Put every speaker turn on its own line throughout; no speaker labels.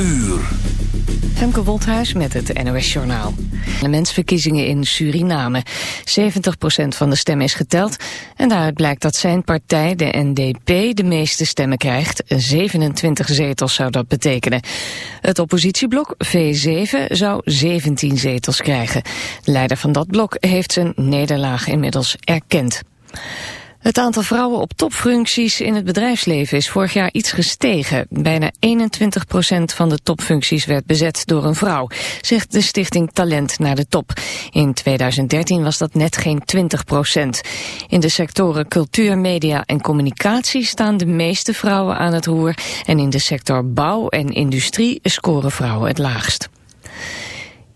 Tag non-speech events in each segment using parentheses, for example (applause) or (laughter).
uur.
Femke met het NOS Journaal. De mensverkiezingen in Suriname. 70% van de stemmen is geteld. En daaruit blijkt dat zijn partij, de NDP, de meeste stemmen krijgt. 27 zetels zou dat betekenen. Het oppositieblok V7 zou 17 zetels krijgen. De leider van dat blok heeft zijn nederlaag inmiddels erkend. Het aantal vrouwen op topfuncties in het bedrijfsleven is vorig jaar iets gestegen. Bijna 21% van de topfuncties werd bezet door een vrouw, zegt de stichting Talent naar de Top. In 2013 was dat net geen 20% In de sectoren cultuur, media en communicatie staan de meeste vrouwen aan het roer. En in de sector bouw en industrie scoren vrouwen het laagst.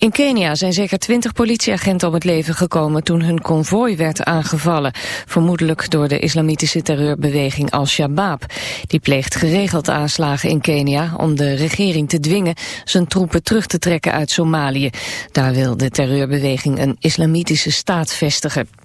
In Kenia zijn zeker twintig politieagenten om het leven gekomen toen hun konvooi werd aangevallen. Vermoedelijk door de islamitische terreurbeweging Al-Shabaab. Die pleegt geregeld aanslagen in Kenia om de regering te dwingen zijn troepen terug te trekken uit Somalië. Daar wil de terreurbeweging een islamitische staat vestigen.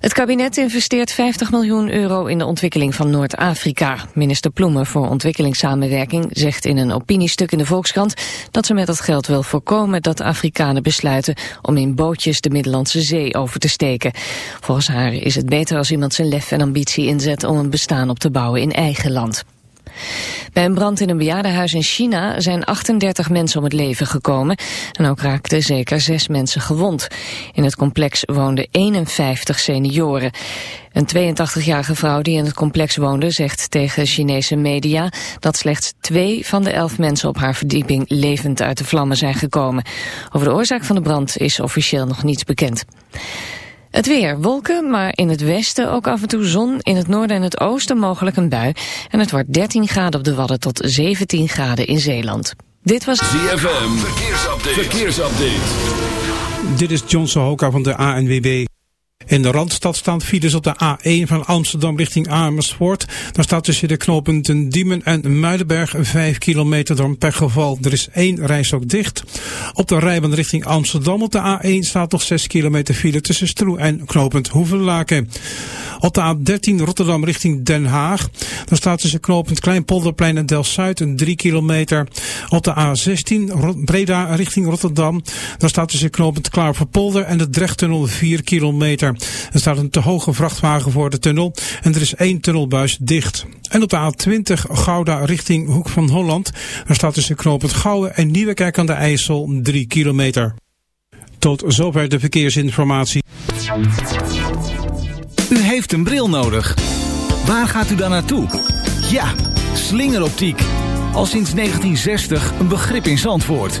Het kabinet investeert 50 miljoen euro in de ontwikkeling van Noord-Afrika. Minister Ploemen voor ontwikkelingssamenwerking zegt in een opiniestuk in de Volkskrant dat ze met dat geld wil voorkomen dat Afrikanen besluiten om in bootjes de Middellandse Zee over te steken. Volgens haar is het beter als iemand zijn lef en ambitie inzet om een bestaan op te bouwen in eigen land. Bij een brand in een bejaardenhuis in China zijn 38 mensen om het leven gekomen. En ook raakten zeker zes mensen gewond. In het complex woonden 51 senioren. Een 82-jarige vrouw die in het complex woonde zegt tegen Chinese media dat slechts twee van de elf mensen op haar verdieping levend uit de vlammen zijn gekomen. Over de oorzaak van de brand is officieel nog niets bekend. Het weer, wolken, maar in het westen ook af en toe zon. In het noorden en het oosten mogelijk een bui. En het wordt 13 graden op de Wadden tot 17 graden in Zeeland. Dit was...
ZFM, verkeersupdate. verkeersupdate.
Dit is John Sohoka van de ANWB. In de Randstad staan files op de A1 van Amsterdam richting Amersfoort. Daar staat tussen de knooppunten Diemen en Muidenberg 5 kilometer door een pechgeval. Er is één ook dicht. Op de rijbaan richting Amsterdam op de A1 staat nog 6 kilometer file tussen Stroe en knooppunt Hoevenlaken. Op de A13 Rotterdam richting Den Haag. Daar staat tussen knooppunt Kleinpolderplein en Delft-Zuid een 3 kilometer. Op de A16 Breda richting Rotterdam. Daar staat tussen knooppunt Klaverpolder en de Drechttunnel 4 kilometer. Er staat een te hoge vrachtwagen voor de tunnel en er is één tunnelbuis dicht. En op de A20 Gouda richting Hoek van Holland. Daar staat tussen knooppunt Gouwen en Nieuwekerk aan de IJssel 3 kilometer. Tot zover de verkeersinformatie.
U heeft een bril nodig. Waar gaat u dan naartoe? Ja, slingeroptiek. Al sinds 1960 een begrip in Zandvoort.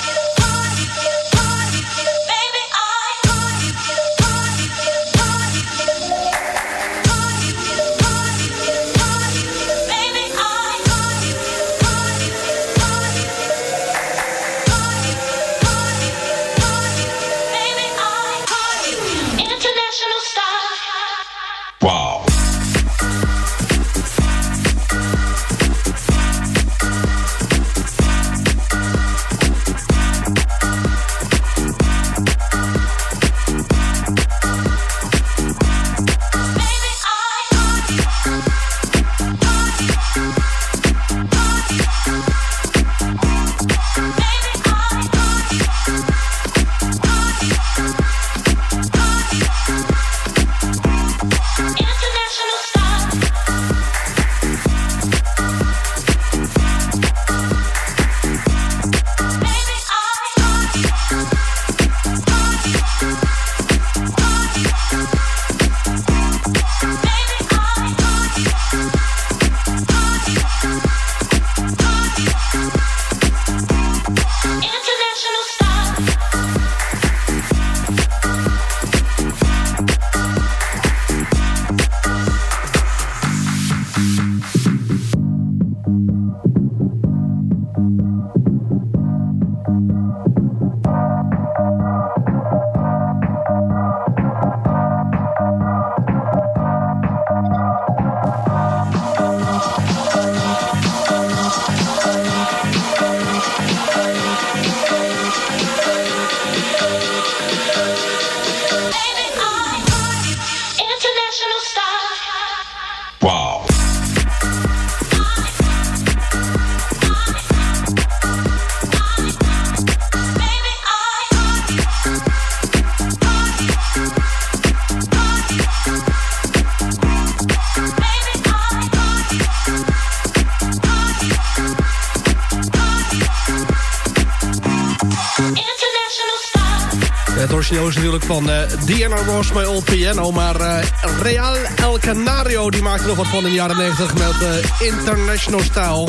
Van uh, Diana Ross, My Old Piano. Maar uh, Real El Canario die maakte nog wat van in de jaren 90 met uh, International Style.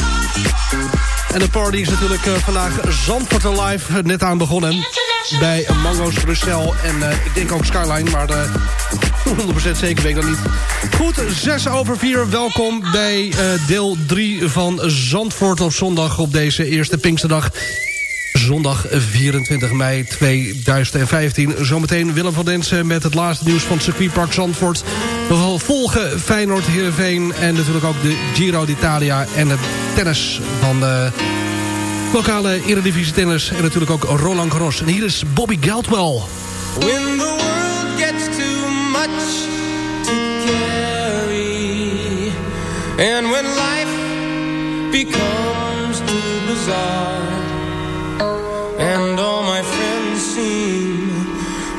En de party is natuurlijk vandaag Zandvoort Live net aan begonnen. Bij Mango's Brussel en ik denk ook Skyline, maar (laughs) 100% zeker weet ik dat niet. Goed, 6 over 4. Welkom bij deel 3 van Zandvoort op zondag op deze eerste Pinksterdag zondag 24 mei 2015. Zometeen Willem van Densen met het laatste nieuws van circuitpark Zandvoort. We volgen Feyenoord, Heerenveen en natuurlijk ook de Giro d'Italia... en het tennis van de lokale Eredivisie tennis... en natuurlijk ook Roland Garros. En hier is Bobby Geldwell. When the world gets too much to carry And when life becomes too bizarre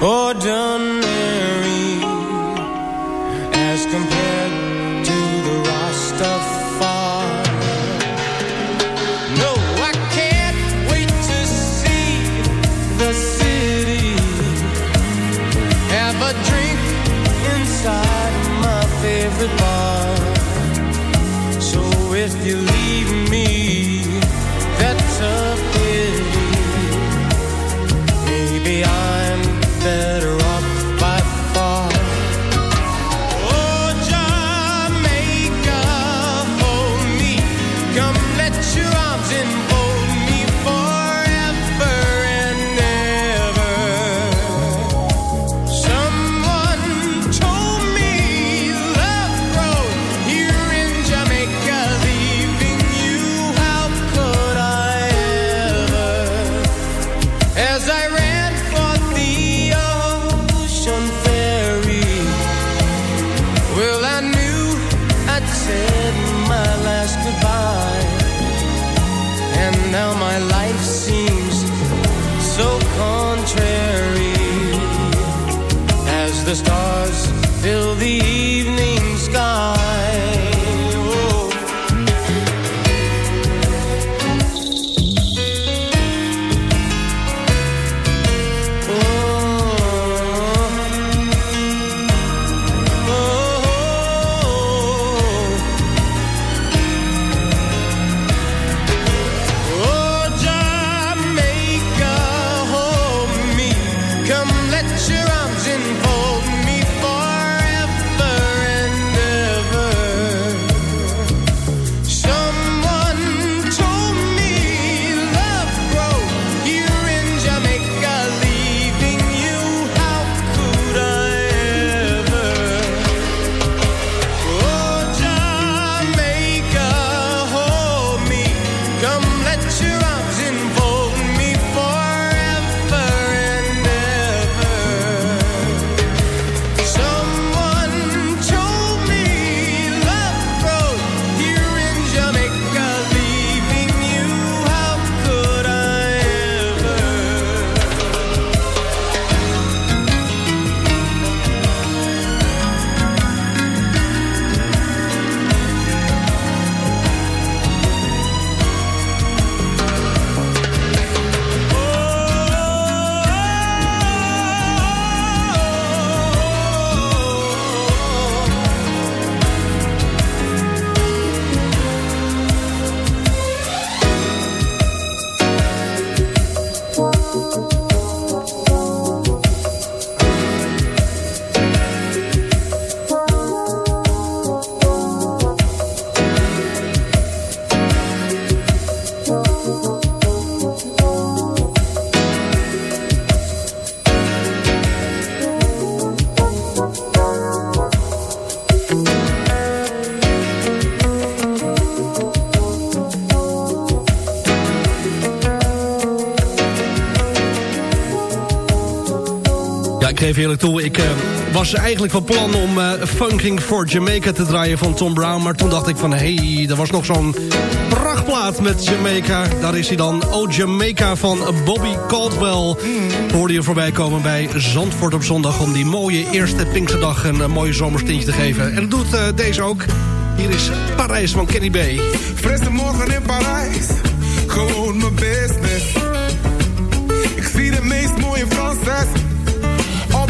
ordinary as compared to the Rastafari. No, I can't wait to see the city. Have a drink inside my favorite bar. So if you
geef eerlijk toe, ik uh, was eigenlijk van plan om uh, Funking for Jamaica te draaien van Tom Brown. Maar toen dacht ik van, hé, hey, er was nog zo'n prachtplaat met Jamaica. Daar is hij dan, Oh Jamaica van Bobby Caldwell. Hoorde je voorbij komen bij Zandvoort op zondag... om die mooie eerste Pinksterdag een mooie zomerstintje te geven. En dat doet deze ook. Hier is Parijs van Kenny B.
Frisse morgen in Parijs, gewoon mijn business. Ik zie de meest mooie Franses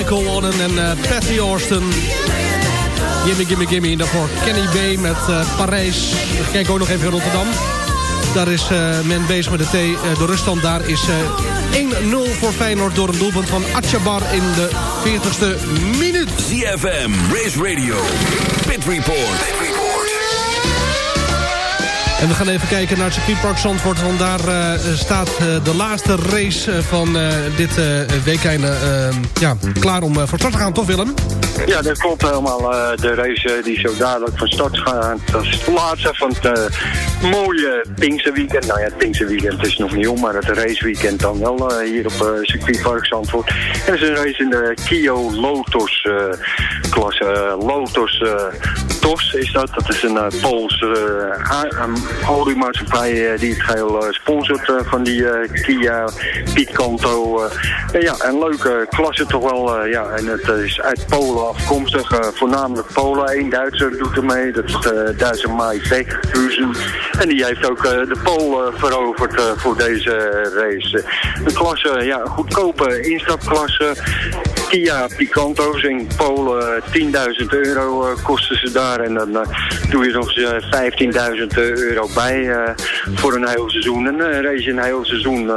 Michael Oden en uh, Patty Austin. Gimme, gimme, gimme. En daarvoor Kenny B met uh, Parijs. We kijken ook nog even in Rotterdam. Daar is uh, men bezig met de T. De ruststand daar is 1-0 voor Feyenoord door een doelpunt van Atjabar in de 40ste minuut.
CFM, Race Radio, Pit Report.
En we gaan even kijken naar het circuitpark Zandvoort. Want daar uh, staat uh, de laatste race uh, van dit weekend ja, klaar om voor start te gaan, toch Willem?
Ja, dat klopt helemaal. de race die zo dadelijk van start gaat. Dat is de laatste van het mooie Pinksterweekend. Nou ja, het Pinksterweekend is nog niet om, maar het raceweekend dan wel hier op circuitpark Zandvoort. En dat is een race in de Kio Lotus klasse. Lotus TOS is dat. Dat is een Poolse oliemaatschappij die het geheel sponsort van die Kia Picanto. ja, een leuke klasse toch wel. ja, en het is uit Polen afkomstig. voornamelijk Polen. Eén Duitser doet ermee. Dat is de Duitse Mai Beckhuizen. En die heeft ook de Polen veroverd voor deze race. Een klasse, ja, goedkope instapklasse. Kia Picanto's in Polen 10.000 euro kosten ze daar. En dan doe je nog eens 15.000 euro bij voor een heel seizoen. En uh, race een heel seizoen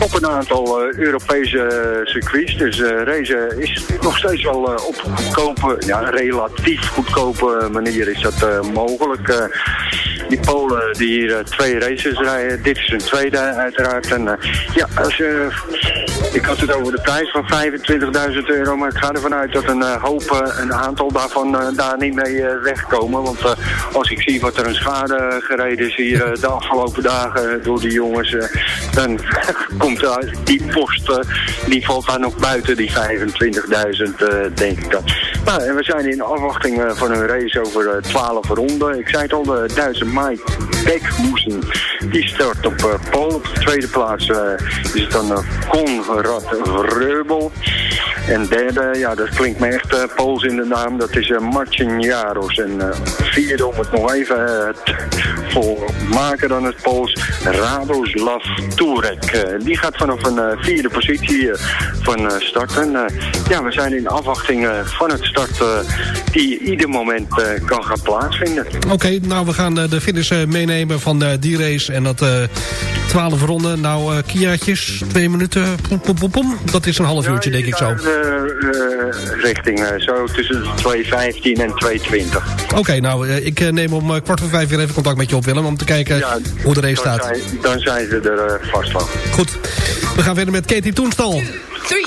op een aantal Europese circuits. Dus race is nog steeds wel op goedkope, ja, relatief goedkope manier is dat mogelijk. Die Polen die hier twee races rijden. Dit is een tweede uiteraard. En ja, als, ik had het over de prijs van 25.000 euro, maar ik ga ervan uit dat een hoop, een aantal daarvan daar niet mee wegkomen. Want als ik zie wat er een schade gereden is hier de afgelopen dagen door die jongens, dan (laughs) komt die post, die valt daar nog buiten die 25.000, denk ik dat. Nou, en we zijn in afwachting van een race over 12 ronden. Ik zei het al, de Duitse Mike Beckhuizen, die start op Pool. Op de tweede plaats is het dan Konrad Reubel. En derde, ja, dat klinkt me echt uh, Pools in de naam, dat is uh, Marcin Jaros. En uh, vierde, om het nog even uh, volmaken dan het Pools, Radoslav Turek. die gaat vanaf een vierde positie van starten. ja, we zijn in afwachting van het start die ieder moment kan gaan plaatsvinden.
Oké, nou we gaan de finish meenemen van die race en dat 12 ronden. Nou, uh, Kiaatjes, twee minuten, pom, pom, pom, pom. Dat is een half uurtje, denk ik zo. Uh,
richting zo tussen 2.15 en 2.20.
Oké, nou, ik neem om kwart voor vijf weer even contact met je op, Willem... om te kijken ja, hoe de race staat.
Zijn, dan zijn ze er vast van.
Goed, we gaan verder met Katie Toenstal. 3,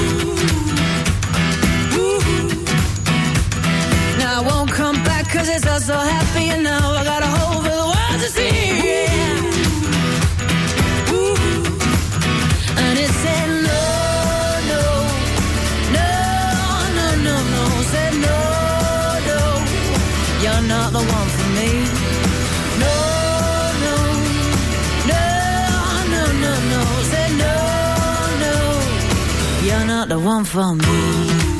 cause it's so happy and now I got a for the world to see. Ooh. And it said no, no, no, no, no, no. Said no, no, you're not the one for me. No, no, no, no, no, no. Said no, no, you're not
the one for me.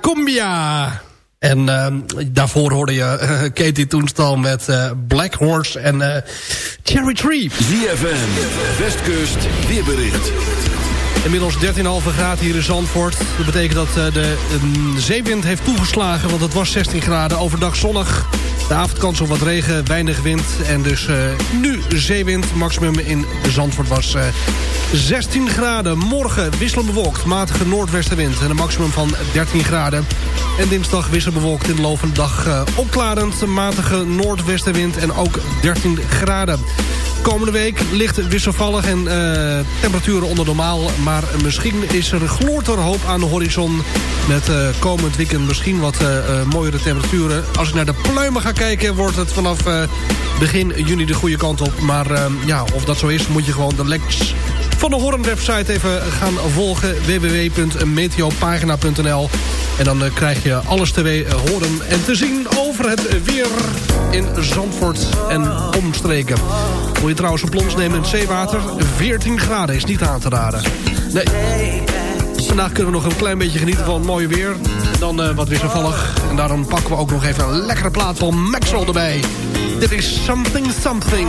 Cumbia. En uh, daarvoor hoorde je uh, Katie Toenstal met uh, Black Horse en uh, Cherry Tree.
ZFM, Westkust, weerbericht.
Inmiddels 13,5 graden hier in Zandvoort. Dat betekent dat de zeewind heeft toegeslagen, want het was 16 graden. Overdag zonnig. De avondkans op wat regen, weinig wind. En dus nu zeewind. Maximum in Zandvoort was 16 graden. Morgen wisselend bewolkt, matige noordwestenwind en een maximum van 13 graden. En dinsdag wisselend bewolkt in de loop van de dag uh, opklarend, matige noordwestenwind en ook 13 graden.
Komende week licht wisselvallig en uh, temperaturen onder normaal. Maar misschien is er gloort hoop aan de horizon. Met uh, komend weekend misschien wat uh, mooiere temperaturen. Als ik naar de pluimen ga kijken, wordt het vanaf begin juni de goede kant op. Maar ja, of dat zo is, moet je gewoon de Lex van de Horn website even gaan volgen. www.meteopagina.nl En dan krijg je alles te horen en te zien over het weer in Zandvoort en omstreken. Trouwens een plons nemen in het zeewater? 14 graden is niet aan te raden. Nee. Vandaag kunnen we nog een klein beetje genieten van het mooie weer. En dan uh, wat wisselvallig. En daarom pakken we ook nog even een lekkere plaat van Maxwell erbij. Dit is Something Something.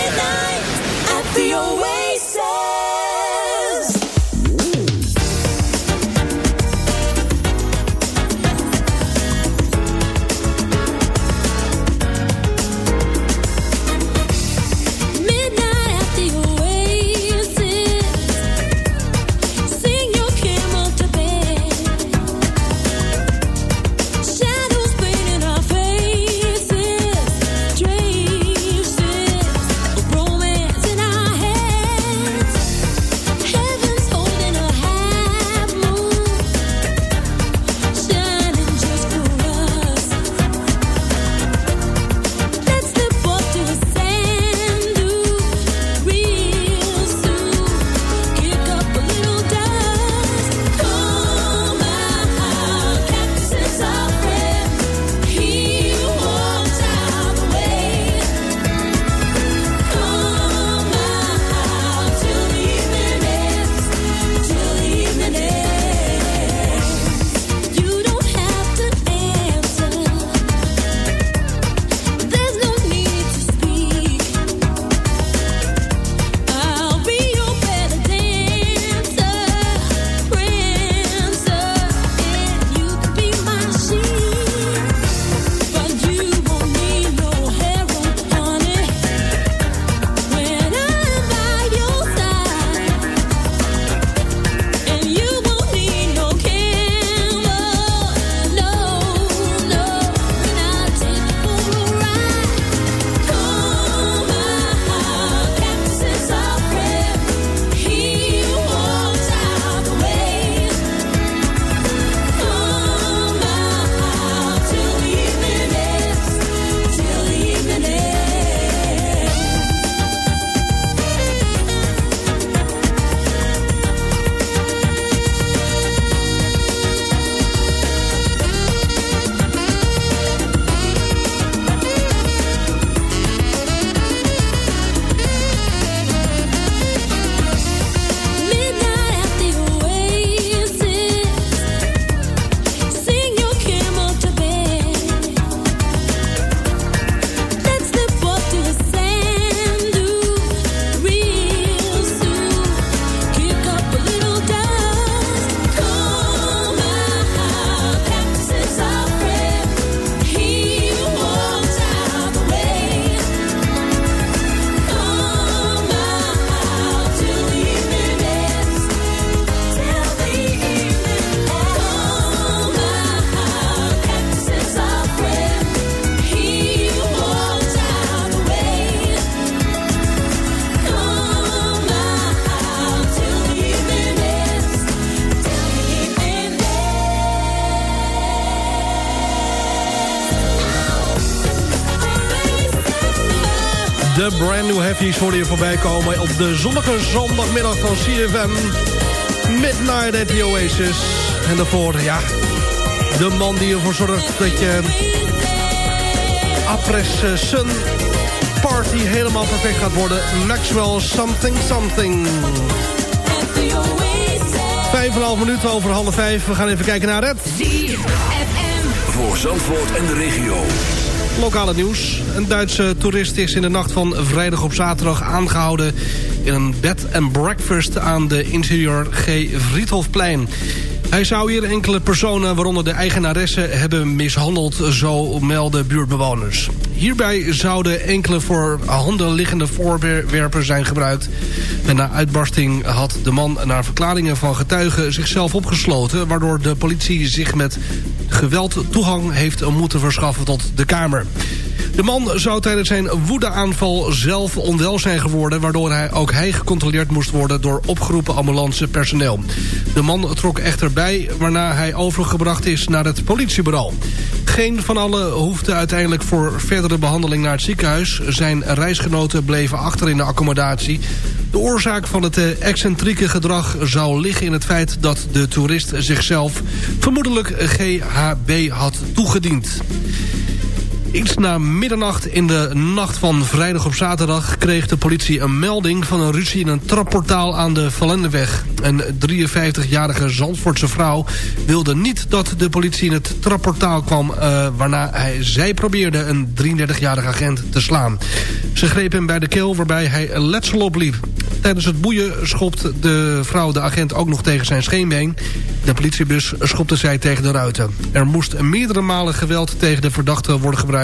Heavies worden je voorbij komen... op de zonnige zondagmiddag van CFM. Midnight at the Oasis. En daarvoor, ja... de man die ervoor zorgt dat je... Apres Sun Party helemaal perfect gaat worden. Maxwell Something Something. Vijf en half minuten over half vijf. We gaan even kijken naar het...
Voor Zandvoort en de regio.
Lokale nieuws. Een Duitse toerist is in de nacht van vrijdag op zaterdag aangehouden... in een bed and breakfast aan de interieur G. Vriethofplein. Hij zou hier enkele personen, waaronder de eigenaresse, hebben mishandeld, zo melden buurtbewoners. Hierbij zouden enkele voor handen liggende voorwerpen zijn gebruikt. En na uitbarsting had de man naar verklaringen van getuigen zichzelf opgesloten... waardoor de politie zich met geweld toegang heeft moeten verschaffen tot de kamer. De man zou tijdens zijn woedeaanval zelf onwel zijn geworden... waardoor hij, ook hij gecontroleerd moest worden door opgeroepen ambulancepersoneel. De man trok echter bij, waarna hij overgebracht is naar het politiebureau. Geen van allen hoefde uiteindelijk voor verdere behandeling naar het ziekenhuis. Zijn reisgenoten bleven achter in de accommodatie. De oorzaak van het eh, excentrieke gedrag zou liggen in het feit dat de toerist zichzelf vermoedelijk GHB had toegediend. Iets na middernacht in de nacht van vrijdag op zaterdag... kreeg de politie een melding van een ruzie in een trapportaal aan de Valendeweg. Een 53-jarige Zandvoortse vrouw wilde niet dat de politie in het trapportaal kwam... Uh, waarna hij, zij probeerde een 33-jarige agent te slaan. Ze greep hem bij de keel waarbij hij letsel opliep. Tijdens het boeien schopt de vrouw de agent ook nog tegen zijn scheenbeen. De politiebus schopte zij tegen de ruiten. Er moest meerdere malen geweld tegen de verdachte worden gebruikt...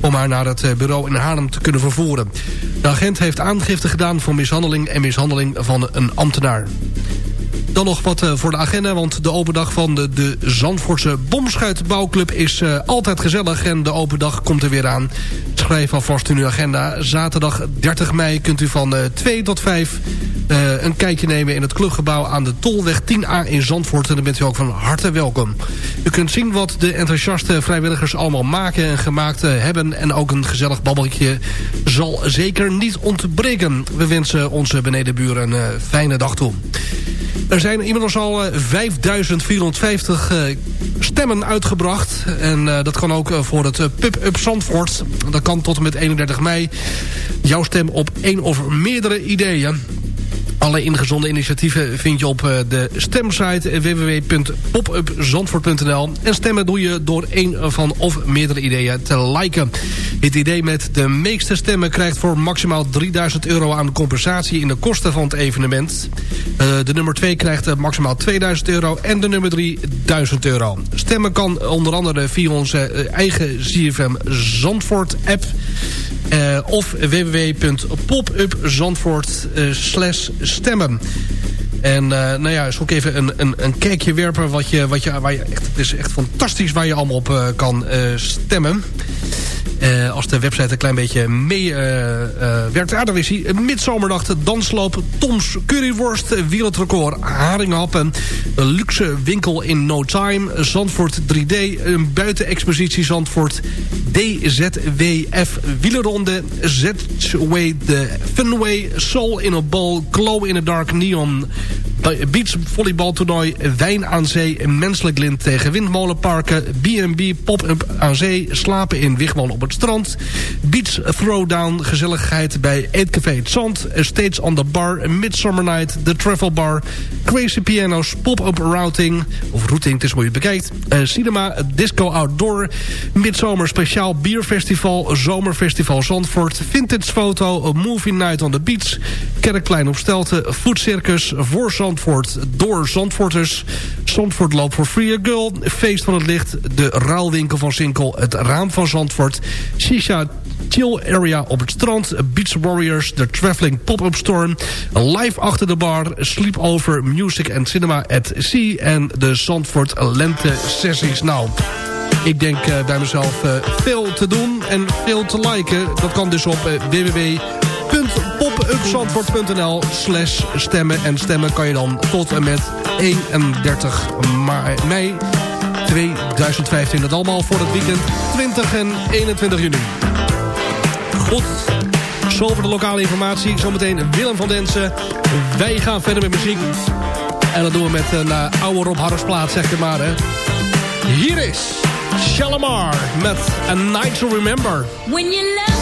om haar naar het eh, bureau in Haarlem te kunnen vervoeren. De agent heeft aangifte gedaan voor mishandeling en mishandeling van een ambtenaar. Dan nog wat eh, voor de agenda, want de open dag van de, de Zandvoortse Bomschuitbouwclub is uh, altijd gezellig. En de open dag komt er weer aan. Schrijf alvast in uw agenda. Zaterdag 30 mei kunt u van uh, 2 tot 5 uh, een kijkje nemen in het clubgebouw aan de Tolweg 10A in Zandvoort. En dan bent u ook van harte welkom. U kunt zien wat de enthousiaste vrijwilligers allemaal maken en gemaakt hebben. En ook een gezellig babbeltje zal zeker niet ontbreken. We wensen onze benedenburen een fijne dag toe. Zijn inmiddels al 5450 uh, stemmen uitgebracht. En uh, dat kan ook voor het Pub-Up Zandvoort. Dat kan tot en met 31 mei. Jouw stem op één of meerdere ideeën. Alle ingezonden initiatieven vind je op de stemsite www.popupzandvoort.nl. En stemmen doe je door een van of meerdere ideeën te liken. Het idee met de meeste stemmen krijgt voor maximaal 3000 euro aan compensatie in de kosten van het evenement. Uh, de nummer 2 krijgt maximaal 2000 euro en de nummer 3 1000 euro. Stemmen kan onder andere via onze eigen ZFM Zandvoort app... Uh, of www.popupzandvoort uh, slash stemmen. En uh, nou ja, ook even een, een, een kijkje werpen. Wat je, wat je, waar je echt, het is echt fantastisch waar je allemaal op kan stemmen. Uh, als de website een klein beetje mee uh, uh, werkt. Daar is hij. Midzomernacht, dansloop, Toms curryworst, wereldrecord, haringhappen, luxe winkel in no time, Zandvoort 3D, een buitenexpositie Zandvoort, DZWF wielerronde, Z-Way de Funway, Soul in a Bowl, Glow in a Dark Neon, beachvolleybaltoernooi, Wijn aan Zee, Menselijk Lint tegen Windmolenparken, B&B Pop-up aan Zee, Slapen in Wigwal op het strand, Beach Throwdown, gezelligheid bij Eetcafé Het Zand, States on the Bar, Midsummer Night, The Travel Bar, Crazy Pianos, Pop-up Routing, of Routing, het is hoe je het bekijkt, uh, Cinema, Disco Outdoor, Midzomer Speciaal Bierfestival, Zomerfestival Zandvoort, Vintage Foto, Movie Night on the Beach, Kerkplein op Stelten, Food Circus, voor Zandvoort, door Zandvoorters, Zandvoort Loop voor Free a Girl, Feest van het Licht, de Raalwinkel van Sinkel, het Raam van Zandvoort, Shisha Chill Area op het strand, Beach Warriors, The Traveling Pop-Up Storm, Live achter de bar, Sleepover Music and Cinema at Sea en de Zandvoort Lente Sessies. Nou, ik denk uh, bij mezelf uh, veel te doen en veel te liken. Dat kan dus op uh, www.popupzandvoort.nl slash stemmen. En stemmen kan je dan tot en met 31 mei 2015. Dat allemaal voor het weekend 20 en 21 juni. Goed. Zo voor de lokale informatie. Zometeen Willem van Densen. Wij gaan verder met muziek. En dat doen we met een uh, oude Rob Harrisplaat, zeg je maar. Hè. Hier is Shalamar met A Night to Remember.
When you love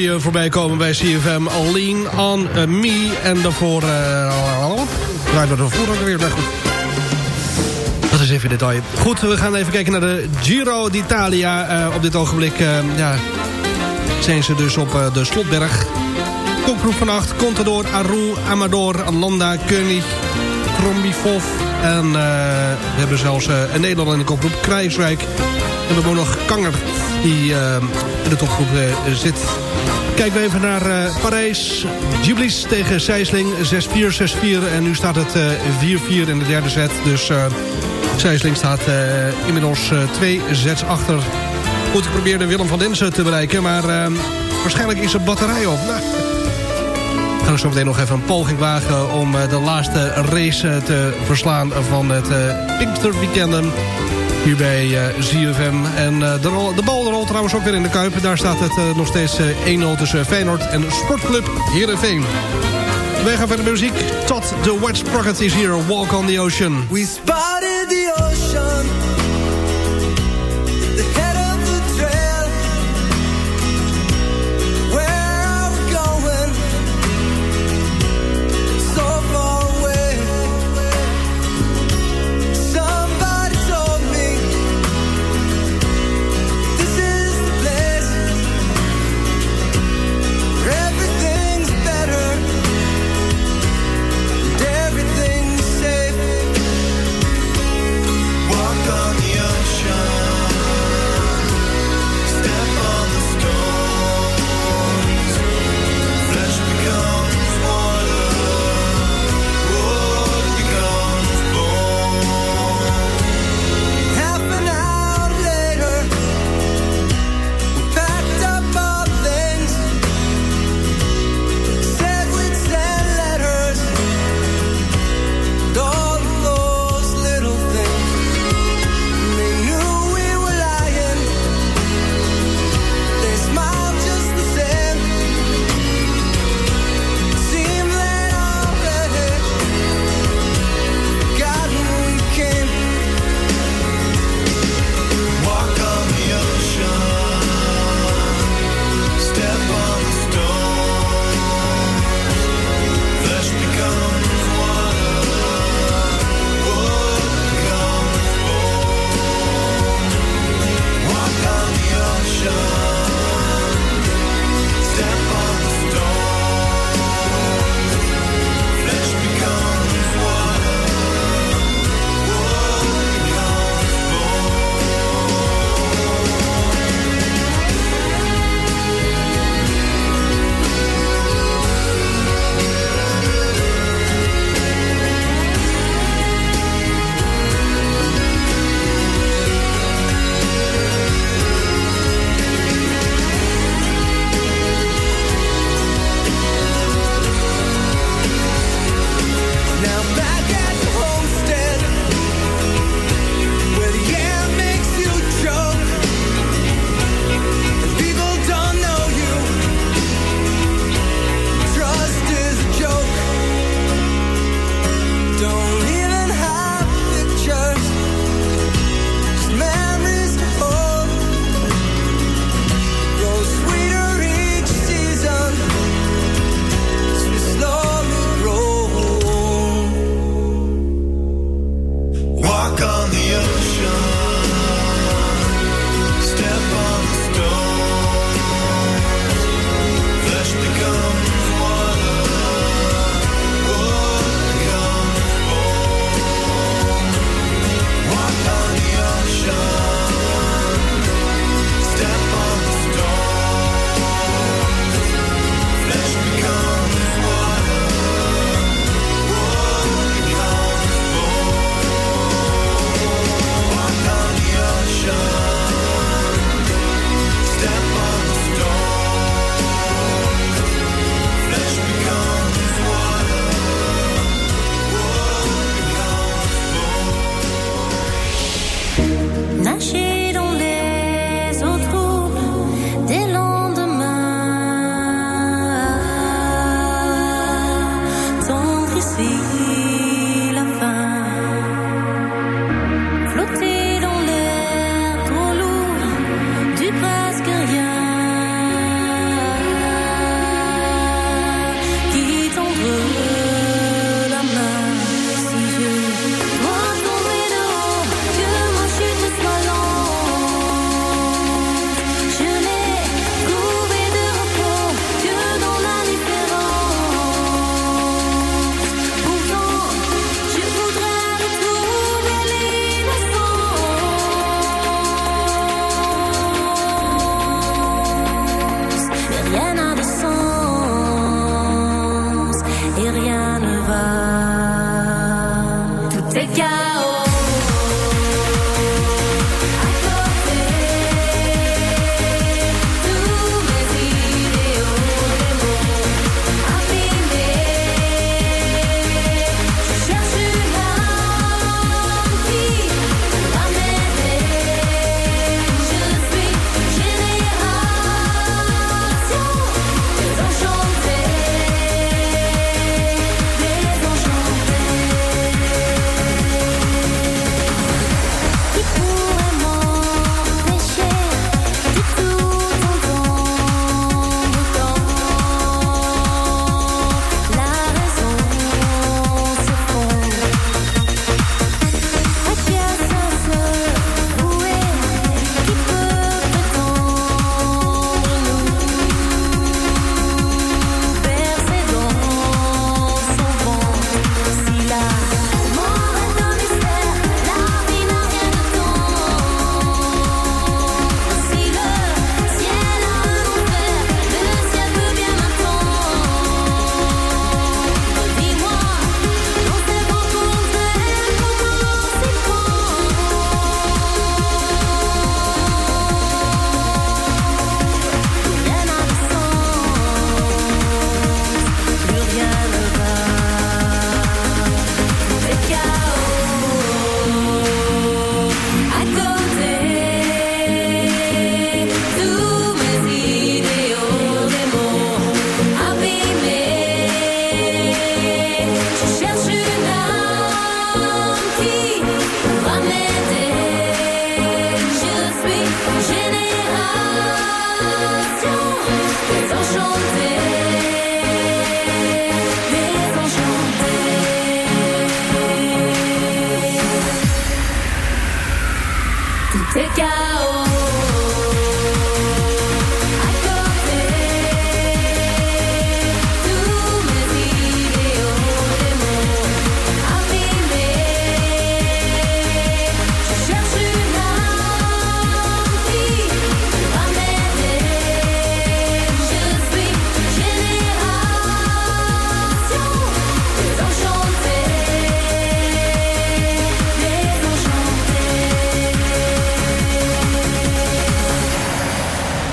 je voorbij komen bij CFM. Lean on Me. En daarvoor... Uh, dat ervoor ook weer. goed. Dat is even detail. Goed, we gaan even kijken naar de Giro d'Italia. Uh, op dit ogenblik ja, zijn ze dus op de Slotberg. Kopgroep van. Contador, Aru, Amador, Landa, König, Krombifov. En we hebben zelfs een Nederlander in de kopgroep. Krijswijk. En we hebben ook nog Kanger die in de topgroep zit. Kijken we even naar uh, Parijs. Giblis tegen Sijsling 6-4, 6-4. En nu staat het 4-4 in de derde set. Dus Sijsling staat inmiddels twee sets achter. Goed, ik probeerde Willem van Densen te bereiken. Maar waarschijnlijk is er batterij op. Nou, ik ga zo meteen nog even een poging wagen... om de laatste race te verslaan van het Pinksterweekenden hier bij uh, ZFM. En uh, de, de bal rolt trouwens ook weer in de Kuip. Daar staat het uh, nog steeds 1-0 tussen Feyenoord en Sportclub Heerenveen. Wij gaan verder muziek. Tot The Wet Sprocket is hier. Walk on the Ocean.
We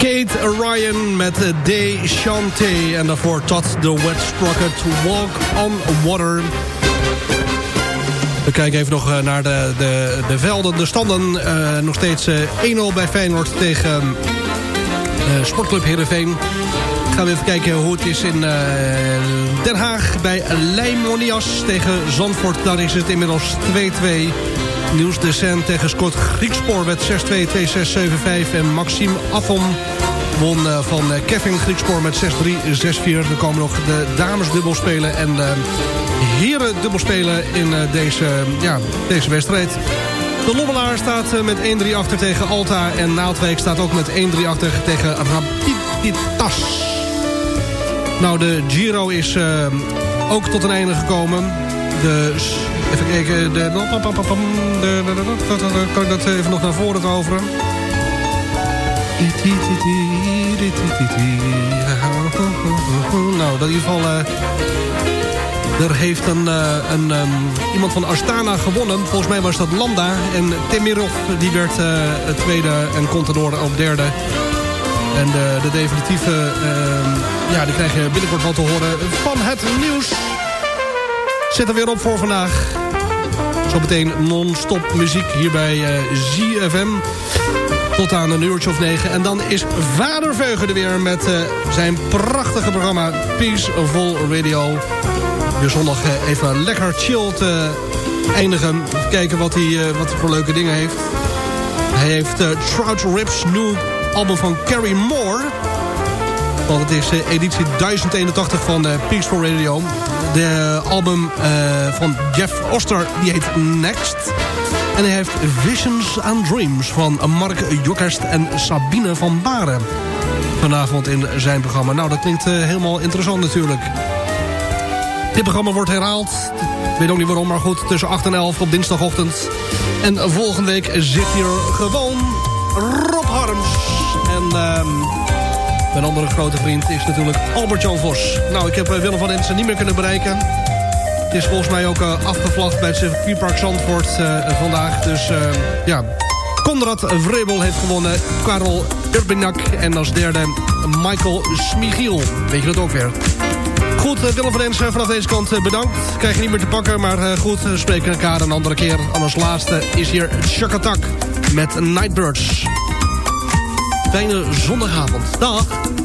Orion met De Chante. En daarvoor tot The Wet Sprocket Walk on Water. We kijken even nog naar de, de, de velden, de standen. Uh, nog steeds 1-0 bij Feyenoord tegen uh, Sportclub Heerenveen. Gaan we even kijken hoe het is in Den Haag bij Leimonias tegen Zandvoort. Daar is het inmiddels 2-2. Niels de tegen Scott Griekspoor met 6-2, 2-6, 7-5. En Maxime Affon won uh, van Kevin Griekspoor met 6-3, 6-4. Er komen nog de dames dubbel spelen en de heren dubbel spelen in deze, ja, deze wedstrijd. De Lommelaar staat met 1-3 achter tegen Alta. En Naaldwijk staat ook met 1-3 achter tegen Rapiditas. Nou, de Giro is ook tot een einde gekomen. Dus, even kijken. De, kan ik dat even nog naar voren toveren? Nou, in ieder geval... Uh, er heeft een, uh, een um, iemand van Astana gewonnen. Volgens mij was dat Landa. En Temirov die werd uh, tweede en Contador op derde. En de, de definitieve, uh, ja, die krijg je binnenkort wel te horen van het nieuws. Zet er weer op voor vandaag. Zometeen non-stop muziek hier bij uh, ZFM. Tot aan een uurtje of negen. En dan is Vader Veugen er weer met uh, zijn prachtige programma Peaceful Radio. Dus zondag uh, even lekker chill te eindigen. Kijken wat hij, wat hij voor leuke dingen heeft. Hij heeft Trout Rips New album van Carrie Moore. Want het is editie 1081 van Peaceful Radio. De album uh, van Jeff Oster, die heet Next. En hij heeft Visions and Dreams van Mark Jokerst en Sabine van Baren. Vanavond in zijn programma. Nou, dat klinkt helemaal interessant natuurlijk. Dit programma wordt herhaald. Ik weet ook niet waarom, maar goed. Tussen 8 en 11 op dinsdagochtend. En volgende week zit hier gewoon Rob Harms. En um, mijn andere grote vriend is natuurlijk Albert-Jan Vos. Nou, ik heb uh, Willem van Ensen niet meer kunnen bereiken. Het is volgens mij ook uh, afgevlagd bij het circuitpark Zandvoort uh, vandaag. Dus ja, Konrad Vrebel heeft gewonnen. Karel Urbinak en als derde Michael Smigiel. Weet je dat ook weer. Goed, Willem van Ensen vanaf deze kant bedankt. Krijg je niet meer te pakken, maar goed, we spreken elkaar een andere keer. En als laatste is hier Chakatak met Nightbirds. Fijne zondagavond. Dag!